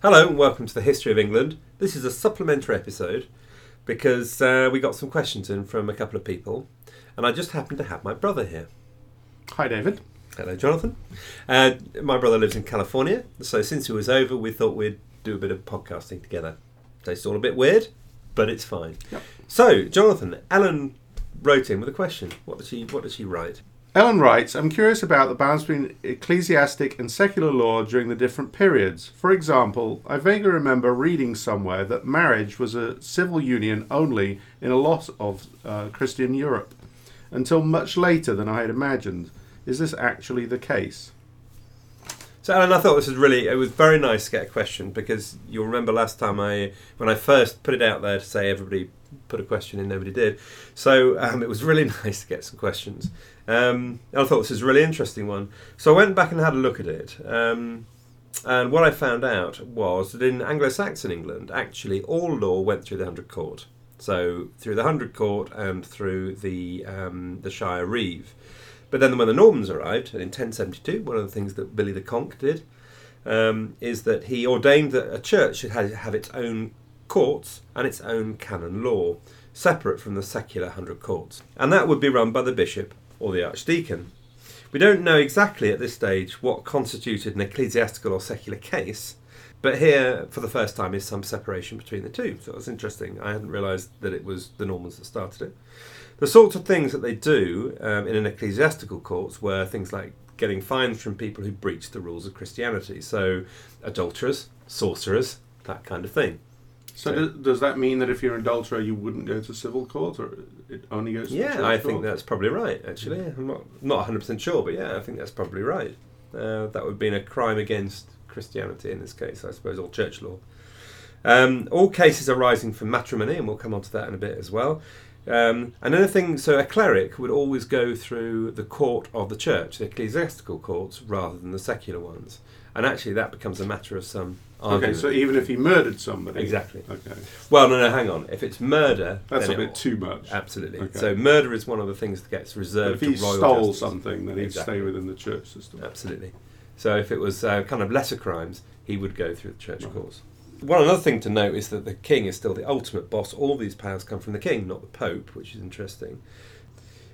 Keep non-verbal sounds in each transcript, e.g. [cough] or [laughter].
Hello and welcome to the History of England. This is a supplementary episode because uh, we got some questions in from a couple of people, and I just happened to have my brother here. Hi, David. Hello, Jonathan. Uh, my brother lives in California, so since it was over, we thought we'd do a bit of podcasting together. So it's all a bit weird, but it's fine. Yep. So, Jonathan, Ellen wrote in with a question. What did she What did she write? Ellen writes, I'm curious about the balance between ecclesiastic and secular law during the different periods. For example, I vaguely remember reading somewhere that marriage was a civil union only in a lot of uh, Christian Europe, until much later than I had imagined. Is this actually the case? So, Alan, I thought this was really, it was very nice to get a question because you'll remember last time I, when I first put it out there to say everybody put a question in, nobody did. So um, it was really [laughs] nice to get some questions. Um, I thought this was a really interesting one. So I went back and had a look at it. Um, and what I found out was that in Anglo Saxon England, actually all law went through the Hundred Court. So through the Hundred Court and through the, um, the Shire Reeve. But then when the Normans arrived and in 1072, one of the things that Billy the Conk did um, is that he ordained that a church should have, have its own courts and its own canon law, separate from the secular hundred courts. And that would be run by the bishop or the archdeacon. We don't know exactly at this stage what constituted an ecclesiastical or secular case, but here, for the first time, is some separation between the two. So that's interesting. I hadn't realised that it was the Normans that started it. The sorts of things that they do um, in an ecclesiastical court were things like getting fines from people who breach the rules of Christianity. So, adulterers, sorcerers, that kind of thing. So, does, does that mean that if you're an adulterer, you wouldn't go to civil court, or it only goes to Yeah, I court? think that's probably right. Actually, I'm not not 100 percent sure, but yeah, I think that's probably right. Uh, that would have been a crime against Christianity in this case, I suppose, or church law. Um, all cases arising from matrimony, and we'll come on to that in a bit as well. Um, and anything, so a cleric would always go through the court of the church, the ecclesiastical courts, rather than the secular ones. And actually, that becomes a matter of some Argument. Okay, so even if he murdered somebody. Exactly. Okay. Well, no, no, hang on. If it's murder, That's a it- bit too much. Absolutely. Okay. So murder is one of the things that gets But reserved if he to royal stole justice. something, then he'd Exactly. stay within the church system. Absolutely. So if it was uh, kind of lesser crimes, he would go through the church Right. courts. One another thing to note is that the king is still the ultimate boss. All these powers come from the king, not the pope, which is interesting.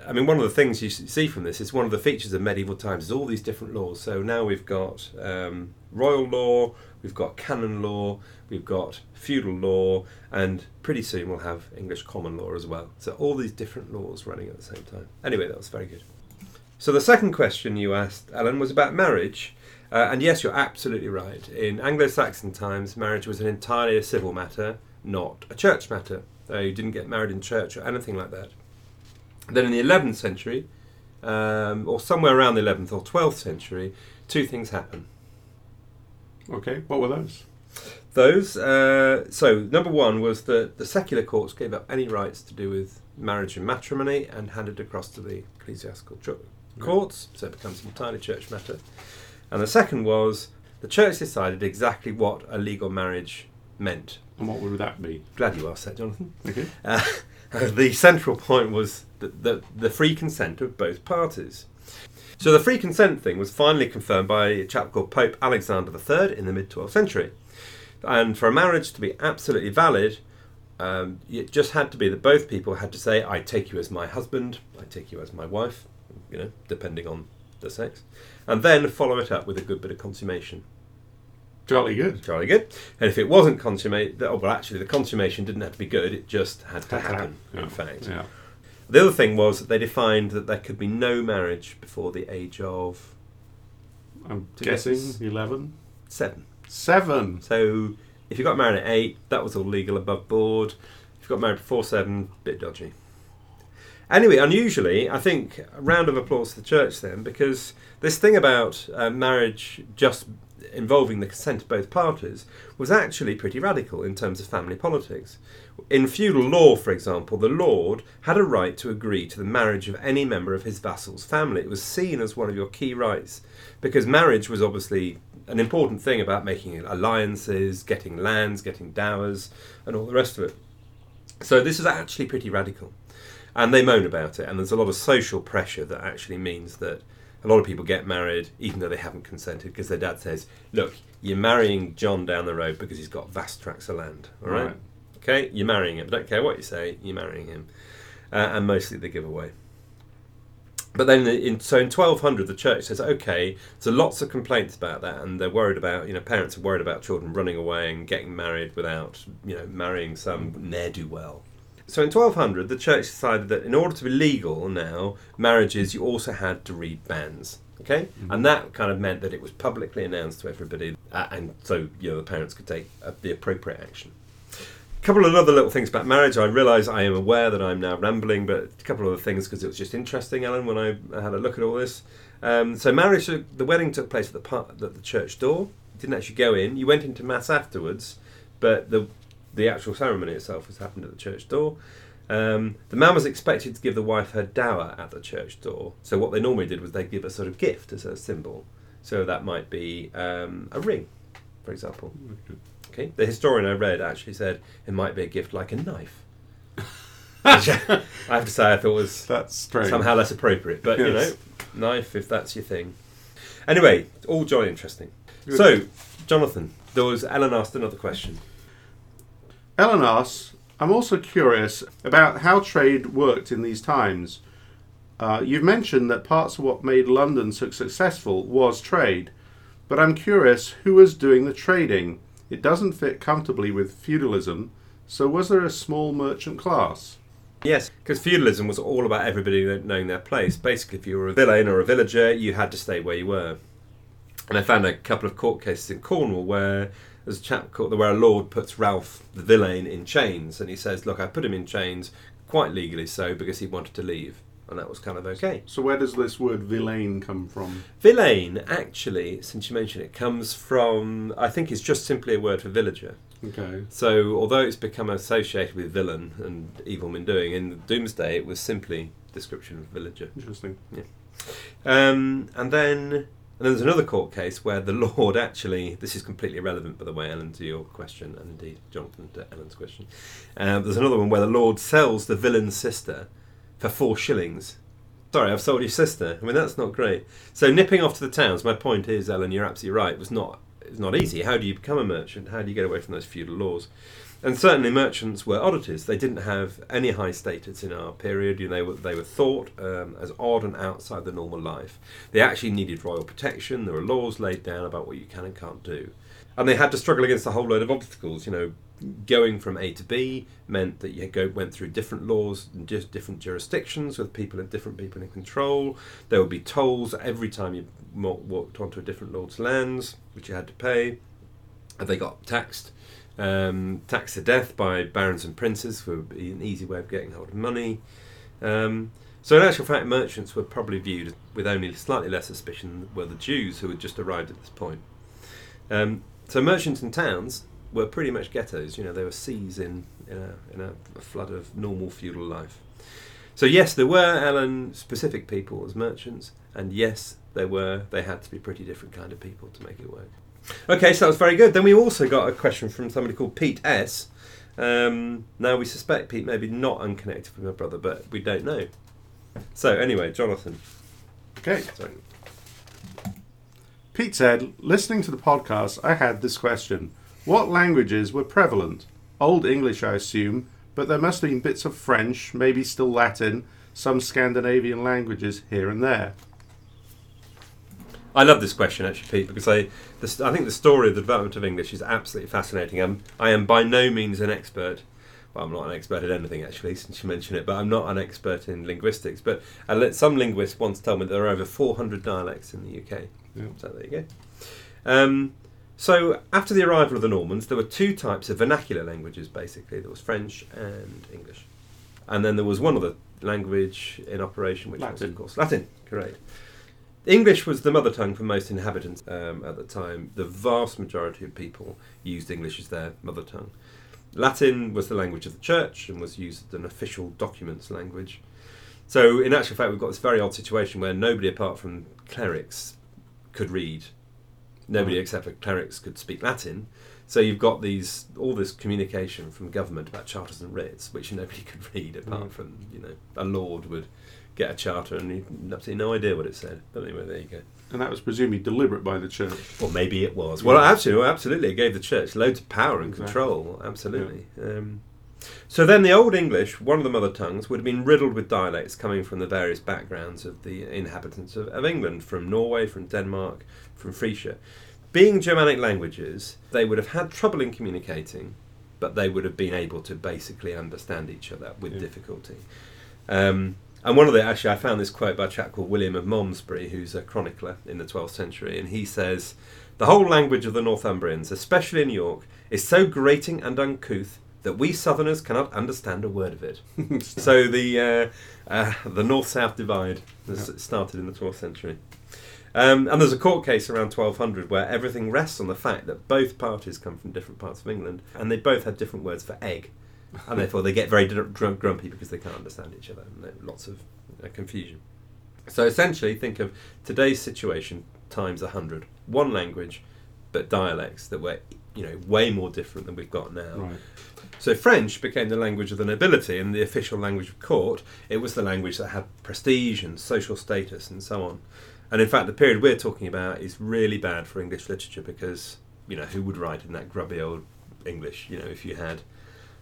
I mean, one of the things you see from this is one of the features of medieval times is all these different laws. So now we've got um, royal law, we've got canon law, we've got feudal law, and pretty soon we'll have English common law as well. So all these different laws running at the same time. Anyway, that was very good. So the second question you asked, Alan, was about marriage. Uh, and yes, you're absolutely right. In Anglo Saxon times, marriage was an entirely a civil matter, not a church matter. You didn't get married in church or anything like that. Then in the 11th century, um, or somewhere around the 11th or 12th century, two things happen. Okay, what were those? Those, uh, so number one was that the secular courts gave up any rights to do with marriage and matrimony and handed across to the ecclesiastical ch- courts, so it becomes an entirely church matter. And the second was the church decided exactly what a legal marriage meant. And what would that be? Glad you asked that, Jonathan. Okay. Uh, [laughs] the central point was the, the, the free consent of both parties. So the free consent thing was finally confirmed by a chap called Pope Alexander III in the mid 12th century. And for a marriage to be absolutely valid, um, it just had to be that both people had to say, I take you as my husband, I take you as my wife, you know, depending on the sex, and then follow it up with a good bit of consummation. Jolly good. Jolly good. And if it wasn't consummate, oh, well, actually, the consummation didn't have to be good, it just had to [laughs] happen, Yeah. in fact. Yeah. The other thing was that they defined that there could be no marriage before the age of I'm guessing guess. 11. seven. Seven. So if you got married at eight, that was all legal above board. If you got married before seven, bit dodgy. Anyway, unusually, I think a round of applause to the church then, because this thing about uh, marriage just involving the consent of both parties was actually pretty radical in terms of family politics. In feudal law, for example, the lord had a right to agree to the marriage of any member of his vassal's family. It was seen as one of your key rights because marriage was obviously an important thing about making alliances, getting lands, getting dowers, and all the rest of it. So this is actually pretty radical. And they moan about it, and there's a lot of social pressure that actually means that a lot of people get married even though they haven't consented because their dad says, "Look, you're marrying John down the road because he's got vast tracts of land. All right, Right. okay, you're marrying him. Don't care what you say, you're marrying him." Uh, and mostly they give away. But then, in, so in 1200, the church says, okay, so lots of complaints about that, and they're worried about, you know, parents are worried about children running away and getting married without, you know, marrying some ne'er do well. So in 1200, the church decided that in order to be legal now, marriages, you also had to read banns. Okay? And that kind of meant that it was publicly announced to everybody, uh, and so, you know, the parents could take uh, the appropriate action A couple of other little things about marriage. I realise I am aware that I'm now rambling, but a couple of other things because it was just interesting, Ellen, when I had a look at all this. Um, so marriage, the wedding took place at the par- at the church door. You didn't actually go in. You went into mass afterwards, but the the actual ceremony itself was happened at the church door. Um, the man was expected to give the wife her dower at the church door. So what they normally did was they give a sort of gift as a symbol. So that might be um, a ring, for example. Okay. The historian I read actually said it might be a gift like a knife. Which [laughs] [laughs] I have to say I thought was That's strange. somehow less appropriate, but you know, knife if that's your thing. Anyway, all jolly interesting. Good. So, Jonathan, there was Ellen asked another question. Ellen asks, I'm also curious about how trade worked in these times. Uh, you've mentioned that parts of what made London so successful was trade, but I'm curious who was doing the trading. It doesn't fit comfortably with feudalism, so was there a small merchant class? Yes, because feudalism was all about everybody knowing their place. Basically, if you were a villain or a villager, you had to stay where you were. And I found a couple of court cases in Cornwall where there's a chap called the where a lord puts Ralph the villain in chains, and he says, "Look, I put him in chains quite legally so because he wanted to leave." And that was kind of okay. So where does this word villain come from? Villain, actually, since you mentioned it, comes from I think it's just simply a word for villager. Okay. So although it's become associated with villain and evil men doing, in Domesday it was simply description of villager. Interesting. Um, and then and then there's another court case where the [laughs] Lord actually this is completely irrelevant by the way, Ellen, to your question, and indeed Jonathan to Ellen's question. Um, there's another one where the Lord sells the villain's sister for four shillings. Sorry, I've sold your sister. I mean that's not great. So nipping off to the towns. My point is, Ellen, you're absolutely right. It was not it's not easy. How do you become a merchant? How do you get away from those feudal laws? And certainly merchants were oddities. They didn't have any high status in our period. You know, they were, they were thought um, as odd and outside the normal life. They actually needed royal protection. There were laws laid down about what you can and can't do. And they had to struggle against a whole load of obstacles. You know, going from A to B meant that you go, went through different laws and just different jurisdictions with people and different people in control. There would be tolls every time you walked onto a different lord's lands, which you had to pay. And they got taxed um, taxed to death by barons and princes for an easy way of getting hold of money. Um, so, in actual fact, merchants were probably viewed with only slightly less suspicion than were the Jews who had just arrived at this point. Um, so, merchants and towns were pretty much ghettos. You know, they were seas in in a, in a flood of normal feudal life. So, yes, there were Alan specific people as merchants, and yes, they were. They had to be pretty different kind of people to make it work. Okay, so that was very good. Then we also got a question from somebody called Pete S. Um, now we suspect Pete may be not unconnected with my brother, but we don't know. So anyway, Jonathan. Okay. Sorry. Pete said, listening to the podcast, I had this question. What languages were prevalent? Old English, I assume, but there must have been bits of French, maybe still Latin, some Scandinavian languages here and there. I love this question actually, Pete, because I, the, I think the story of the development of English is absolutely fascinating. I'm, I am by no means an expert. Well, I'm not an expert at anything actually, since you mentioned it. But I'm not an expert in linguistics. But let, some linguists once told me there are over 400 dialects in the UK. Yeah. So there you go. Um, so after the arrival of the Normans, there were two types of vernacular languages. Basically, there was French and English, and then there was one other language in operation, which was of course Latin. Correct. English was the mother tongue for most inhabitants um, at the time. The vast majority of people used English as their mother tongue. Latin was the language of the church and was used as an official documents language. So, in actual fact, we've got this very odd situation where nobody apart from clerics could read. Nobody Right. except for clerics could speak Latin. So you've got these all this communication from government about charters and writs, which nobody [laughs] could read apart Mm. from you know a lord would get a charter and you absolutely no idea what it said. But anyway, there you go. And that was presumably deliberate by the church. Well, maybe it was. Well, Yeah. absolutely, absolutely, it gave the church loads of power and Exactly. control. Absolutely. Um, so then, the Old English, one of the mother tongues, would have been riddled with dialects coming from the various backgrounds of the inhabitants of, of England, from Norway, from Denmark, from Frisia. Being Germanic languages, they would have had trouble in communicating, but they would have been able to basically understand each other with Yeah. difficulty. Um, and one of the actually, I found this quote by a chap called William of Malmesbury, who's a chronicler in the 12th century, and he says, "The whole language of the Northumbrians, especially in York, is so grating and uncouth that we Southerners cannot understand a word of it." [laughs] so the uh, uh, the North-South divide has started in the 12th century. Um, and there's a court case around 1200 where everything rests on the fact that both parties come from different parts of England and they both have different words for egg. And therefore they get very dr- grumpy because they can't understand each other and there's lots of uh, confusion. So essentially, think of today's situation times 100. One language, but dialects that were you know, way more different than we've got now. Right. So French became the language of the nobility and the official language of court. It was the language that had prestige and social status and so on. And in fact, the period we're talking about is really bad for English literature because you know who would write in that grubby old English? You know, if you had,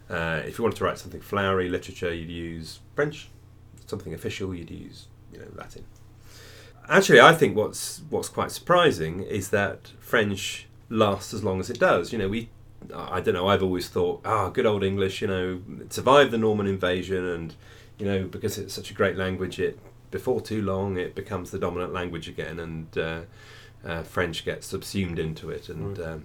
uh, if you wanted to write something flowery literature, you'd use French. Something official, you'd use you know Latin. Actually, I think what's what's quite surprising is that French lasts as long as it does. You know, we I don't know. I've always thought, ah, good old English. You know, it survived the Norman invasion, and you know, because it's such a great language, it before too long it becomes the dominant language again, and uh, uh, French gets subsumed into it. And Right. um,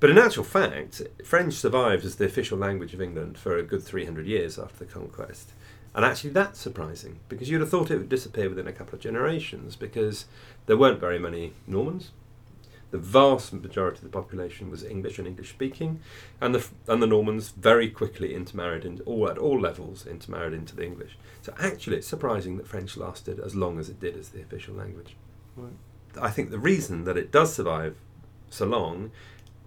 but in actual fact, French survived as the official language of England for a good three hundred years after the conquest. And actually, that's surprising because you'd have thought it would disappear within a couple of generations because there weren't very many Normans. The vast majority of the population was English and English speaking, and the and the Normans very quickly intermarried into all at all levels intermarried into the English. So actually, it's surprising that French lasted as long as it did as the official language. Right. I think the reason that it does survive so long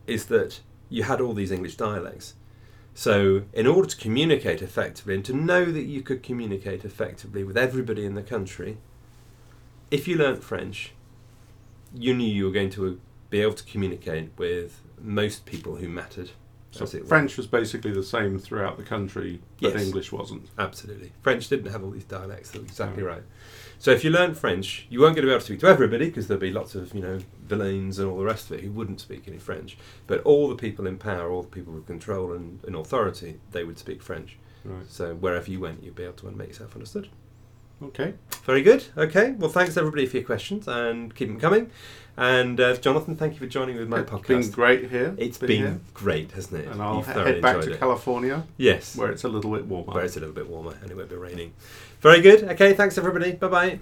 is that you had all these English dialects. So, in order to communicate effectively and to know that you could communicate effectively with everybody in the country, if you learnt French, you knew you were going to be able to communicate with most people who mattered. So. French was basically the same throughout the country, but Yes. English wasn't. Absolutely. French didn't have all these dialects. That's exactly right. So if you learn French, you weren't going to be able to speak to everybody because there'd be lots of, you know, villains and all the rest of it who wouldn't speak any French. But all the people in power, all the people with control and, and authority, they would speak French. Right. So wherever you went, you'd be able to make yourself understood. Okay. Very good. Okay. Well, thanks everybody for your questions and keep them coming. And uh, Jonathan, thank you for joining with my It's podcast. been great here. It's been here. great, hasn't it? And I'll he- head back to it. California, Yes. where it's a little bit warmer. where it's a little bit warmer and it won't be raining. Very good. Okay, thanks everybody. Bye bye.